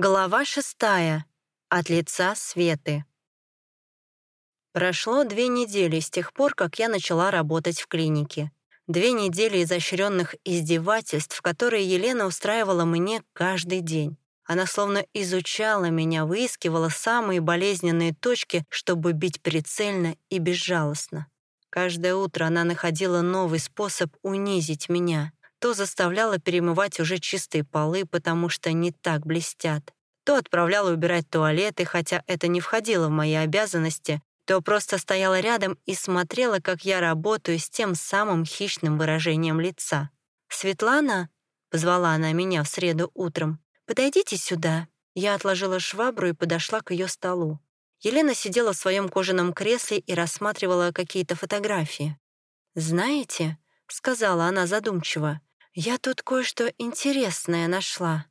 Глава шестая. От лица Светы. Прошло две недели с тех пор, как я начала работать в клинике. Две недели изощренных издевательств, которые Елена устраивала мне каждый день. Она словно изучала меня, выискивала самые болезненные точки, чтобы бить прицельно и безжалостно. Каждое утро она находила новый способ унизить меня — то заставляла перемывать уже чистые полы, потому что не так блестят, то отправляла убирать туалеты, хотя это не входило в мои обязанности, то просто стояла рядом и смотрела, как я работаю с тем самым хищным выражением лица. «Светлана?» — позвала она меня в среду утром. «Подойдите сюда». Я отложила швабру и подошла к ее столу. Елена сидела в своем кожаном кресле и рассматривала какие-то фотографии. «Знаете», — сказала она задумчиво, «Я тут кое-что интересное нашла».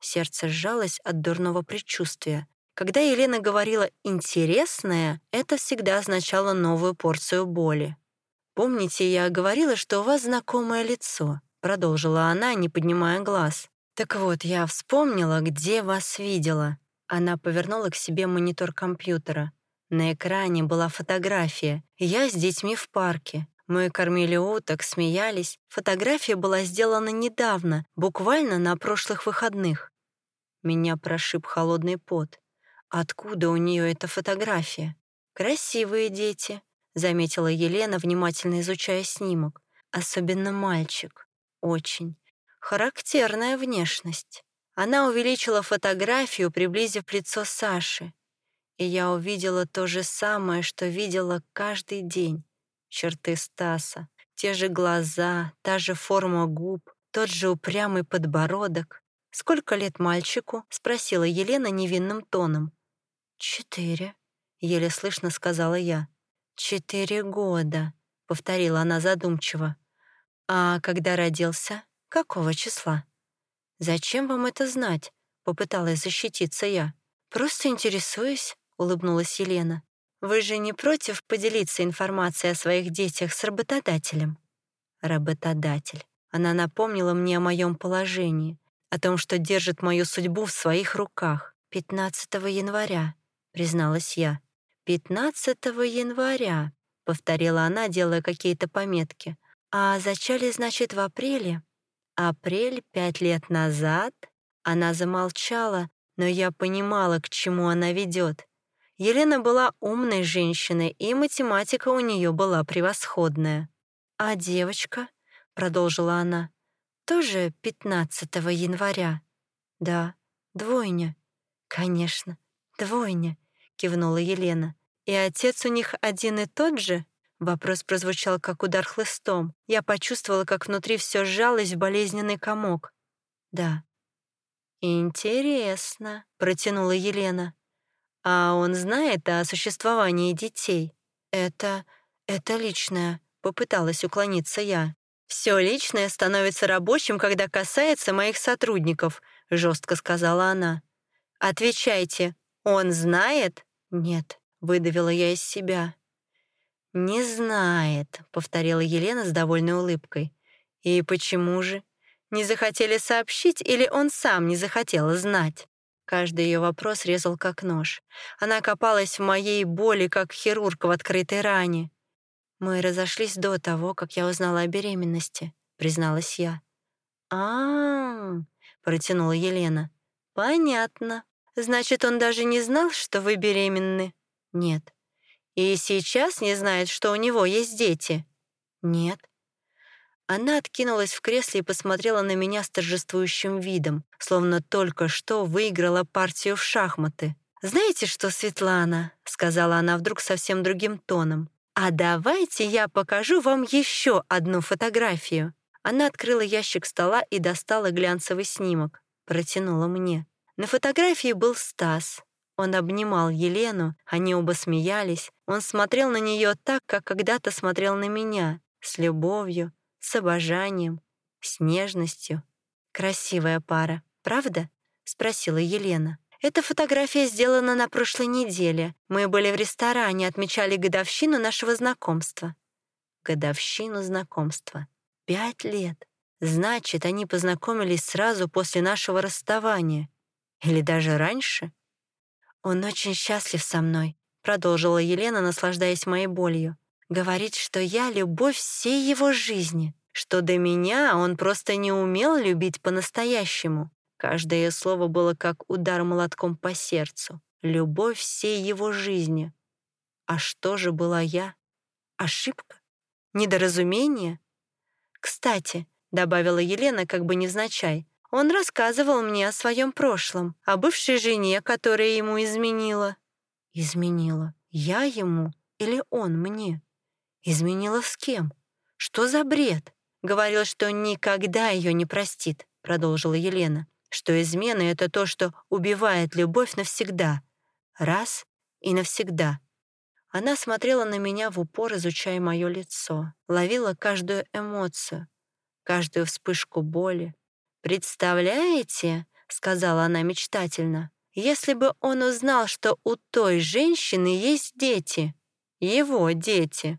Сердце сжалось от дурного предчувствия. Когда Елена говорила «интересное», это всегда означало новую порцию боли. «Помните, я говорила, что у вас знакомое лицо?» Продолжила она, не поднимая глаз. «Так вот, я вспомнила, где вас видела». Она повернула к себе монитор компьютера. На экране была фотография. Я с детьми в парке. Мы кормили уток, смеялись. Фотография была сделана недавно, буквально на прошлых выходных. Меня прошиб холодный пот. Откуда у нее эта фотография? Красивые дети, заметила Елена, внимательно изучая снимок. Особенно мальчик. Очень. Характерная внешность. Она увеличила фотографию, приблизив лицо Саши. И я увидела то же самое, что видела каждый день черты Стаса, те же глаза, та же форма губ, тот же упрямый подбородок. «Сколько лет мальчику?» — спросила Елена невинным тоном. «Четыре», — еле слышно сказала я. «Четыре года», — повторила она задумчиво. «А когда родился? Какого числа?» «Зачем вам это знать?» — попыталась защититься я. «Просто интересуюсь», — улыбнулась Елена. Вы же не против поделиться информацией о своих детях с работодателем? Работодатель. Она напомнила мне о моем положении, о том, что держит мою судьбу в своих руках. 15 января, призналась я. 15 января, повторила она, делая какие-то пометки. А зачали, значит, в апреле? Апрель пять лет назад? Она замолчала, но я понимала, к чему она ведет. Елена была умной женщиной, и математика у нее была превосходная. «А девочка?» — продолжила она. «Тоже 15 января?» «Да, двойня». «Конечно, двойня», — кивнула Елена. «И отец у них один и тот же?» Вопрос прозвучал, как удар хлыстом. Я почувствовала, как внутри все сжалось в болезненный комок. «Да». «Интересно», — протянула Елена. А он знает о существовании детей? Это... это личное. Попыталась уклониться я. Все личное становится рабочим, когда касается моих сотрудников, жестко сказала она. Отвечайте, он знает? Нет, выдавила я из себя. «Не знает», — повторила Елена с довольной улыбкой. «И почему же? Не захотели сообщить или он сам не захотел знать?» Каждый ее вопрос резал как нож. Она копалась в моей боли, как хирург в открытой ране. «Мы разошлись до того, как я узнала о беременности», — призналась я. а, протянула Елена. «Понятно. Значит, он даже не знал, что вы беременны?» «Нет». «И сейчас не знает, что у него есть дети?» «Нет». Она откинулась в кресле и посмотрела на меня с торжествующим видом, словно только что выиграла партию в шахматы. «Знаете что, Светлана?» — сказала она вдруг совсем другим тоном. «А давайте я покажу вам еще одну фотографию». Она открыла ящик стола и достала глянцевый снимок. Протянула мне. На фотографии был Стас. Он обнимал Елену, они оба смеялись. Он смотрел на нее так, как когда-то смотрел на меня, с любовью, с обожанием, с нежностью. Красивая пара, правда? спросила Елена. Эта фотография сделана на прошлой неделе. Мы были в ресторане, отмечали годовщину нашего знакомства. Годовщину знакомства. Пять лет. Значит, они познакомились сразу после нашего расставания. Или даже раньше? «Он очень счастлив со мной», — продолжила Елена, наслаждаясь моей болью. «Говорит, что я — любовь всей его жизни, что до меня он просто не умел любить по-настоящему». Каждое слово было как удар молотком по сердцу. Любовь всей его жизни. А что же была я? Ошибка? Недоразумение? Кстати, добавила Елена как бы невзначай, он рассказывал мне о своем прошлом, о бывшей жене, которая ему изменила. Изменила? Я ему или он мне? Изменила с кем? Что за бред? Говорил, что никогда ее не простит, продолжила Елена, что измена — это то, что убивает любовь навсегда. Раз и навсегда. Она смотрела на меня в упор, изучая мое лицо, ловила каждую эмоцию, каждую вспышку боли. «Представляете?» — сказала она мечтательно. «Если бы он узнал, что у той женщины есть дети, его дети.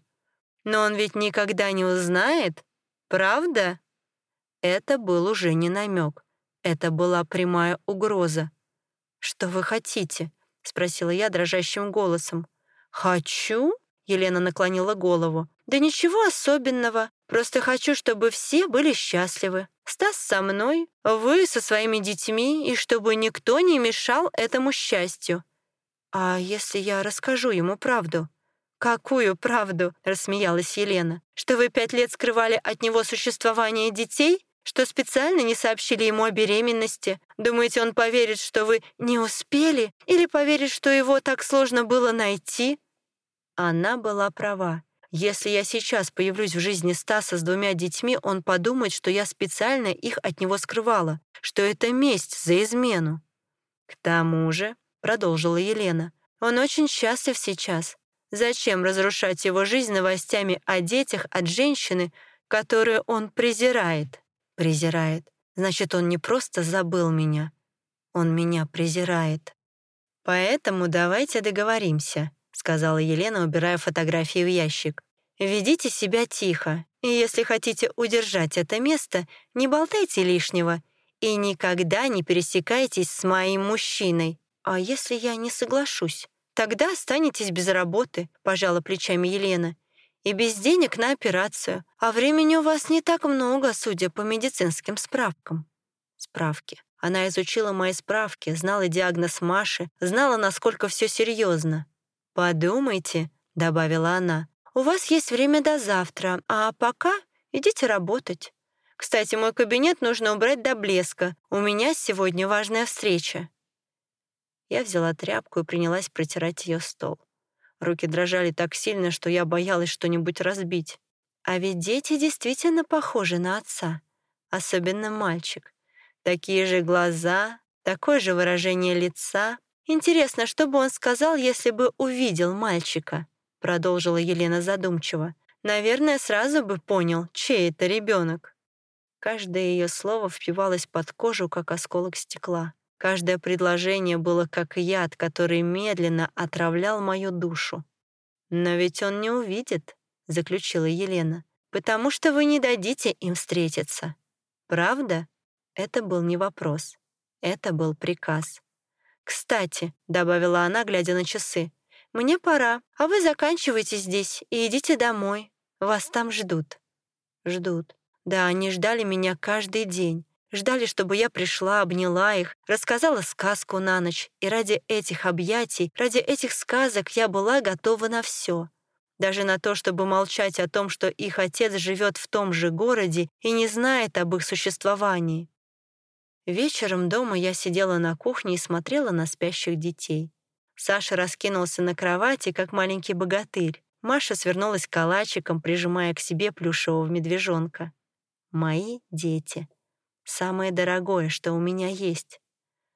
Но он ведь никогда не узнает, правда?» Это был уже не намек. Это была прямая угроза. «Что вы хотите?» — спросила я дрожащим голосом. «Хочу?» — Елена наклонила голову. «Да ничего особенного. Просто хочу, чтобы все были счастливы. Стас со мной, вы со своими детьми, и чтобы никто не мешал этому счастью. А если я расскажу ему правду?» «Какую правду?» — рассмеялась Елена. «Что вы пять лет скрывали от него существование детей? Что специально не сообщили ему о беременности? Думаете, он поверит, что вы не успели? Или поверит, что его так сложно было найти?» Она была права. Если я сейчас появлюсь в жизни Стаса с двумя детьми, он подумает, что я специально их от него скрывала, что это месть за измену. «К тому же», — продолжила Елена, «он очень счастлив сейчас. Зачем разрушать его жизнь новостями о детях от женщины, которую он презирает?» «Презирает. Значит, он не просто забыл меня. Он меня презирает. Поэтому давайте договоримся сказала Елена, убирая фотографии в ящик. «Ведите себя тихо, и если хотите удержать это место, не болтайте лишнего и никогда не пересекайтесь с моим мужчиной. А если я не соглашусь? Тогда останетесь без работы», — пожала плечами Елена. «И без денег на операцию. А времени у вас не так много, судя по медицинским справкам». Справки. Она изучила мои справки, знала диагноз Маши, знала, насколько все серьезно. «Подумайте», — добавила она, «у вас есть время до завтра, а пока идите работать. Кстати, мой кабинет нужно убрать до блеска. У меня сегодня важная встреча». Я взяла тряпку и принялась протирать ее стол. Руки дрожали так сильно, что я боялась что-нибудь разбить. А ведь дети действительно похожи на отца, особенно мальчик. Такие же глаза, такое же выражение лица, Интересно, что бы он сказал, если бы увидел мальчика? Продолжила Елена задумчиво. Наверное, сразу бы понял, чей это ребенок. Каждое ее слово впивалось под кожу, как осколок стекла. Каждое предложение было как яд, который медленно отравлял мою душу. «Но ведь он не увидит», — заключила Елена, «потому что вы не дадите им встретиться». «Правда?» Это был не вопрос. Это был приказ. «Кстати», — добавила она, глядя на часы, «мне пора, а вы заканчивайте здесь и идите домой. Вас там ждут». Ждут. Да, они ждали меня каждый день. Ждали, чтобы я пришла, обняла их, рассказала сказку на ночь. И ради этих объятий, ради этих сказок я была готова на все. Даже на то, чтобы молчать о том, что их отец живет в том же городе и не знает об их существовании. Вечером дома я сидела на кухне и смотрела на спящих детей. Саша раскинулся на кровати, как маленький богатырь. Маша свернулась калачиком, прижимая к себе плюшевого медвежонка. Мои дети. Самое дорогое, что у меня есть.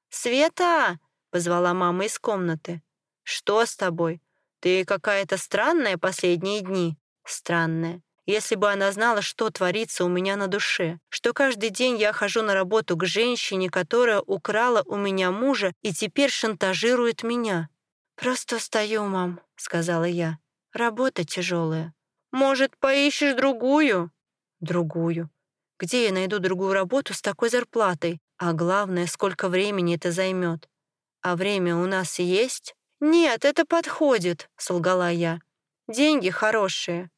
«Света!» — позвала мама из комнаты. «Что с тобой? Ты какая-то странная последние дни?» «Странная. Если бы она знала, что творится у меня на душе, что каждый день я хожу на работу к женщине, которая украла у меня мужа и теперь шантажирует меня. «Просто стою, мам», — сказала я. «Работа тяжелая. Может, поищешь другую?» «Другую. Где я найду другую работу с такой зарплатой? А главное, сколько времени это займет? А время у нас есть? Нет, это подходит, солгала я. Деньги хорошие.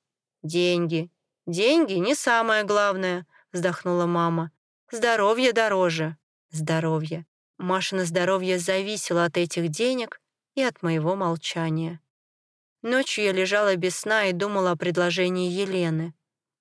Деньги. Деньги не самое главное, вздохнула мама. Здоровье дороже. Здоровье. Машина здоровье зависело от этих денег и от моего молчания. Ночью я лежала без сна и думала о предложении Елены.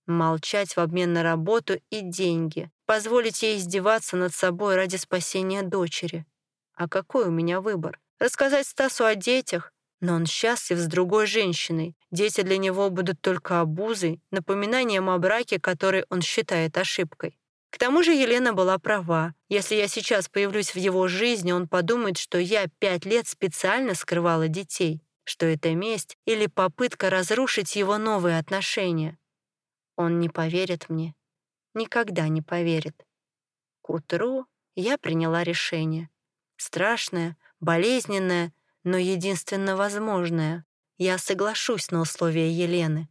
Молчать в обмен на работу и деньги. Позволить ей издеваться над собой ради спасения дочери. А какой у меня выбор? Рассказать Стасу о детях? Но он счастлив с другой женщиной. Дети для него будут только обузой, напоминанием о браке, который он считает ошибкой. К тому же Елена была права. Если я сейчас появлюсь в его жизни, он подумает, что я пять лет специально скрывала детей, что это месть или попытка разрушить его новые отношения. Он не поверит мне. Никогда не поверит. К утру я приняла решение. Страшное, болезненное, но единственно возможное. Я соглашусь на условия Елены.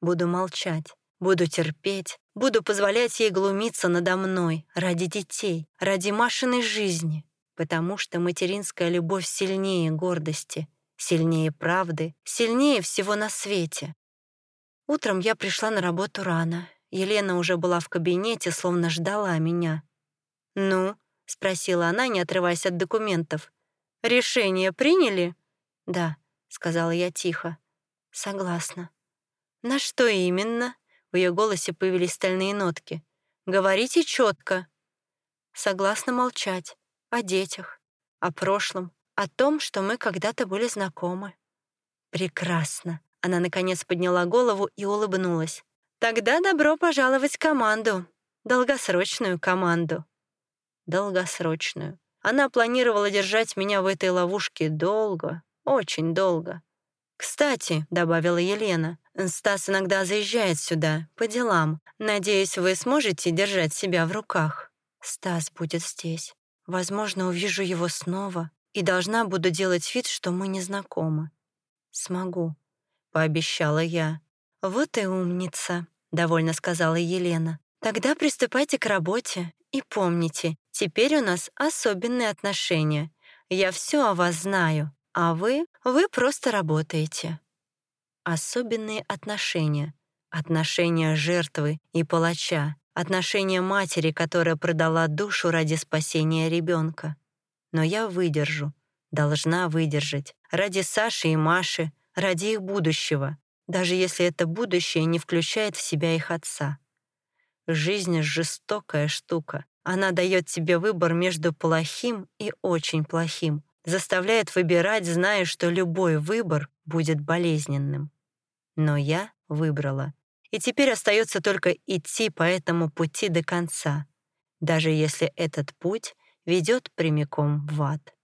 Буду молчать, буду терпеть, буду позволять ей глумиться надо мной ради детей, ради Машиной жизни, потому что материнская любовь сильнее гордости, сильнее правды, сильнее всего на свете. Утром я пришла на работу рано. Елена уже была в кабинете, словно ждала меня. «Ну?» — спросила она, не отрываясь от документов. «Решение приняли?» «Да», — сказала я тихо. «Согласна». «На что именно?» В ее голосе появились стальные нотки. «Говорите четко». «Согласна молчать. О детях. О прошлом. О том, что мы когда-то были знакомы». «Прекрасно». Она, наконец, подняла голову и улыбнулась. «Тогда добро пожаловать в команду. Долгосрочную команду». Долгосрочную. Она планировала держать меня в этой ловушке долго, очень долго. «Кстати», — добавила Елена, «Стас иногда заезжает сюда, по делам. Надеюсь, вы сможете держать себя в руках. Стас будет здесь. Возможно, увижу его снова и должна буду делать вид, что мы не знакомы. Смогу пообещала я. «Вот и умница», — довольно сказала Елена. «Тогда приступайте к работе. И помните, теперь у нас особенные отношения. Я все о вас знаю, а вы, вы просто работаете». Особенные отношения. Отношения жертвы и палача. Отношения матери, которая продала душу ради спасения ребенка. Но я выдержу. Должна выдержать. Ради Саши и Маши, ради их будущего, даже если это будущее не включает в себя их отца. Жизнь — жестокая штука. Она дает тебе выбор между плохим и очень плохим, заставляет выбирать, зная, что любой выбор будет болезненным. Но я выбрала. И теперь остается только идти по этому пути до конца, даже если этот путь ведет прямиком в ад.